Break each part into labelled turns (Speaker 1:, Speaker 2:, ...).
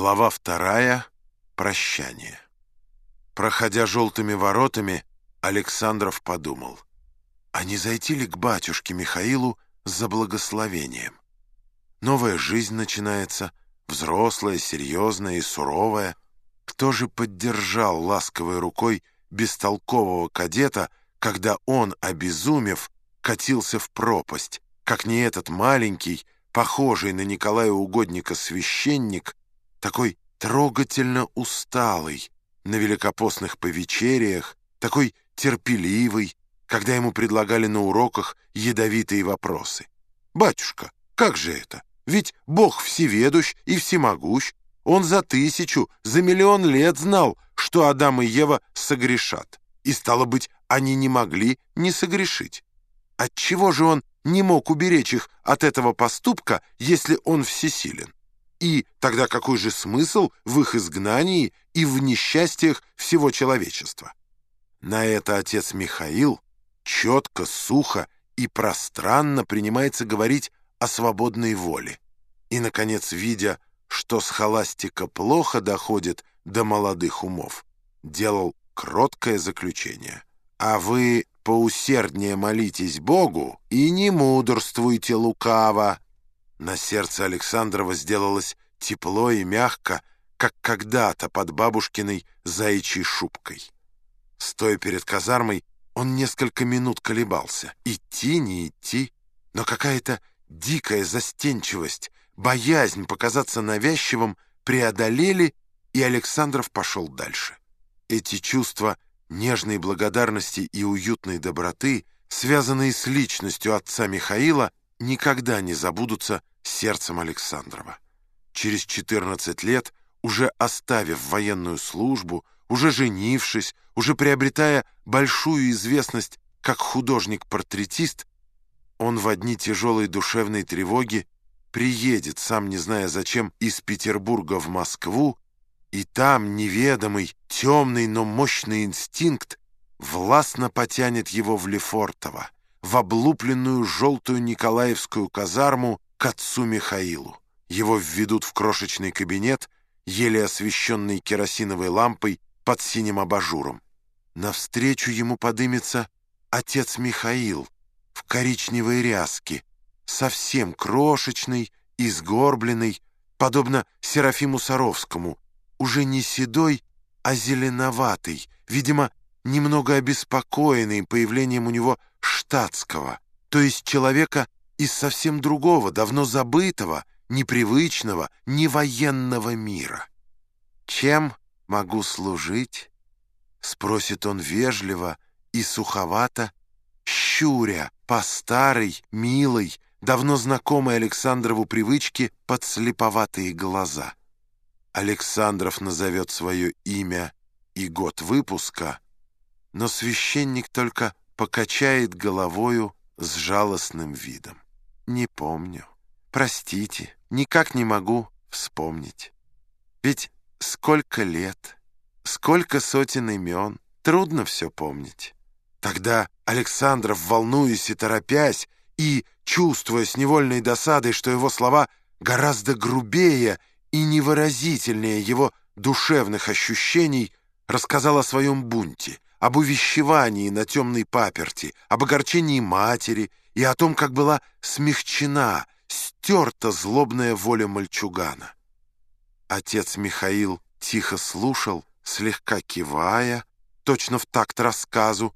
Speaker 1: Глава вторая. Прощание. Проходя желтыми воротами, Александров подумал, а не зайти ли к батюшке Михаилу за благословением? Новая жизнь начинается, взрослая, серьезная и суровая. Кто же поддержал ласковой рукой бестолкового кадета, когда он, обезумев, катился в пропасть, как не этот маленький, похожий на Николая Угодника священник, такой трогательно усталый на великопостных повечериях, такой терпеливый, когда ему предлагали на уроках ядовитые вопросы. «Батюшка, как же это? Ведь Бог всеведущ и всемогущ. Он за тысячу, за миллион лет знал, что Адам и Ева согрешат. И, стало быть, они не могли не согрешить. Отчего же он не мог уберечь их от этого поступка, если он всесилен? И тогда какой же смысл в их изгнании и в несчастьях всего человечества? На это отец Михаил четко, сухо и пространно принимается говорить о свободной воле. И, наконец, видя, что схоластика плохо доходит до молодых умов, делал кроткое заключение. «А вы поусерднее молитесь Богу и не мудрствуйте лукаво». На сердце Александрова сделалось тепло и мягко, как когда-то под бабушкиной заячьей шубкой. Стоя перед казармой, он несколько минут колебался. Идти, не идти, но какая-то дикая застенчивость, боязнь показаться навязчивым преодолели, и Александров пошел дальше. Эти чувства нежной благодарности и уютной доброты, связанные с личностью отца Михаила, никогда не забудутся сердцем Александрова. Через 14 лет, уже оставив военную службу, уже женившись, уже приобретая большую известность как художник-портретист, он в одни тяжелой душевной тревоги приедет, сам не зная зачем, из Петербурга в Москву, и там неведомый, темный, но мощный инстинкт властно потянет его в Лефортово, в облупленную желтую Николаевскую казарму к отцу Михаилу. Его введут в крошечный кабинет, еле освещенный керосиновой лампой под синим абажуром. Навстречу ему подымется отец Михаил в коричневой ряске, совсем крошечный и сгорбленный, подобно Серафиму Саровскому, уже не седой, а зеленоватый, видимо, немного обеспокоенный появлением у него штатского, то есть человека из совсем другого, давно забытого, непривычного, невоенного мира. «Чем могу служить?» — спросит он вежливо и суховато, щуря по старой, милой, давно знакомой Александрову привычке подслеповатые глаза. Александров назовет свое имя и год выпуска, но священник только покачает головою с жалостным видом. «Не помню. Простите, никак не могу вспомнить. Ведь сколько лет, сколько сотен имен, трудно все помнить». Тогда Александров, волнуясь и торопясь, и, чувствуя с невольной досадой, что его слова гораздо грубее и невыразительнее его душевных ощущений, рассказал о своем бунте, об увещевании на темной паперти, об огорчении матери и о том, как была смягчена, стерта злобная воля мальчугана. Отец Михаил тихо слушал, слегка кивая, точно в такт рассказу,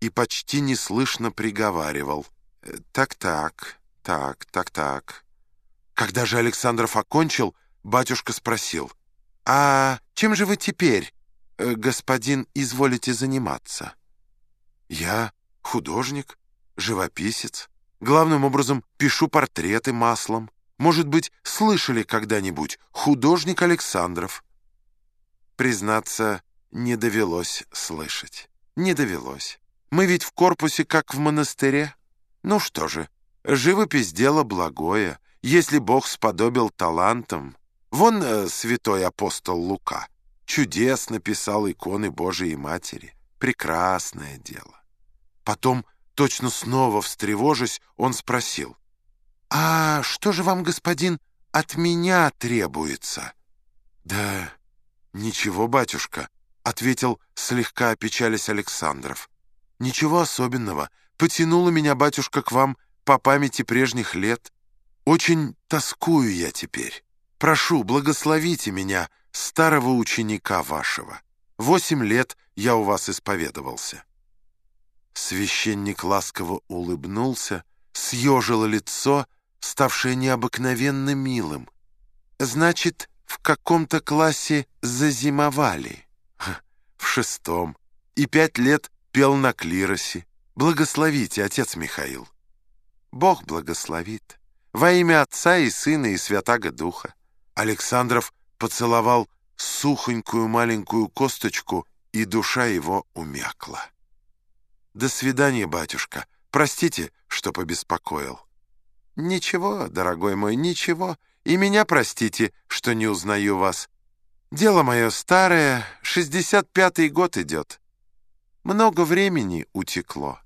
Speaker 1: и почти неслышно приговаривал. «Так-так, так, так-так». Когда же Александров окончил, батюшка спросил, «А чем же вы теперь, э, господин, изволите заниматься?» «Я художник, живописец. Главным образом пишу портреты маслом. Может быть, слышали когда-нибудь художник Александров?» Признаться, не довелось слышать. Не довелось. Мы ведь в корпусе, как в монастыре. Ну что же, живопись — дело благое, если Бог сподобил талантом. Вон э, святой апостол Лука чудесно писал иконы Божией Матери. Прекрасное дело. Потом, точно снова встревожись, он спросил, «А что же вам, господин, от меня требуется?» «Да ничего, батюшка», — ответил слегка опечалясь Александров. «Ничего особенного. Потянула меня батюшка к вам по памяти прежних лет. Очень тоскую я теперь. Прошу, благословите меня, старого ученика вашего. Восемь лет я у вас исповедовался». Священник ласково улыбнулся, съежило лицо, ставшее необыкновенно милым. «Значит, в каком-то классе зазимовали?» «В шестом. И пять лет пел на клиросе. Благословите, отец Михаил». «Бог благословит. Во имя Отца и Сына и Святаго Духа». Александров поцеловал сухонькую маленькую косточку, и душа его умякла. «До свидания, батюшка. Простите, что побеспокоил». «Ничего, дорогой мой, ничего. И меня простите, что не узнаю вас. Дело мое старое, 65-й год идет. Много времени утекло».